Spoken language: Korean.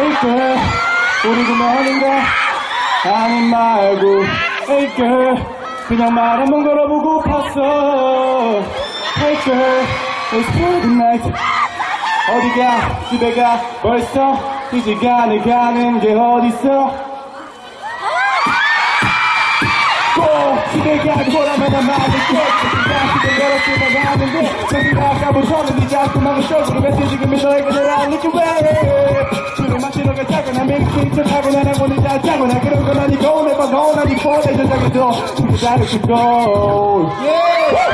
Hey girl 우리 그만인가 아니 말고 Hey 그냥 말 한번 걸어보고 봤어. girl It's the night 어디가 집에 가 벌써 이 시간에 가는 게 어딨어? 꼭 집에 가고 돌아만 말을 꼭 집에 걸었으면 하는데. 저기가 아까부터는 네 자꾸만 쇼으로 뱉어 지금 너에게 널 알리기 왜 맹세인 척하거나 나 오늘 잘 자거나 그런 건 아니고 매번 너나 네 폰에